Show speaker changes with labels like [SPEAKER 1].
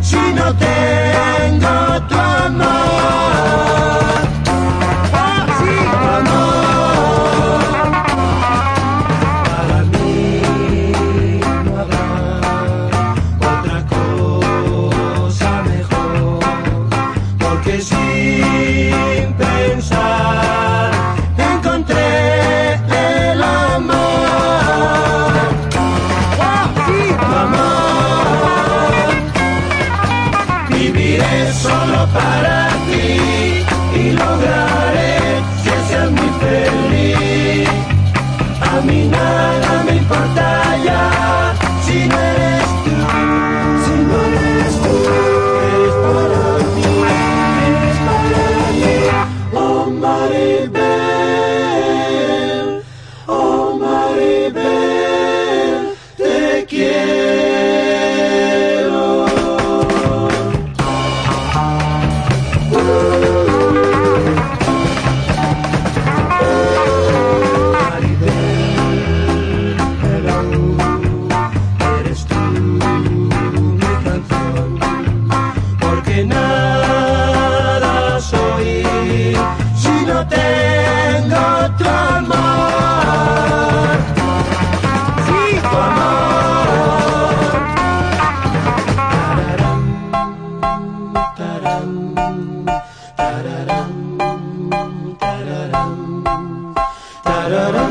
[SPEAKER 1] si no tengo tu amor? Ah, sí, tu amor para mí no habrá otra cosa mejor, porque sin pensar. da da da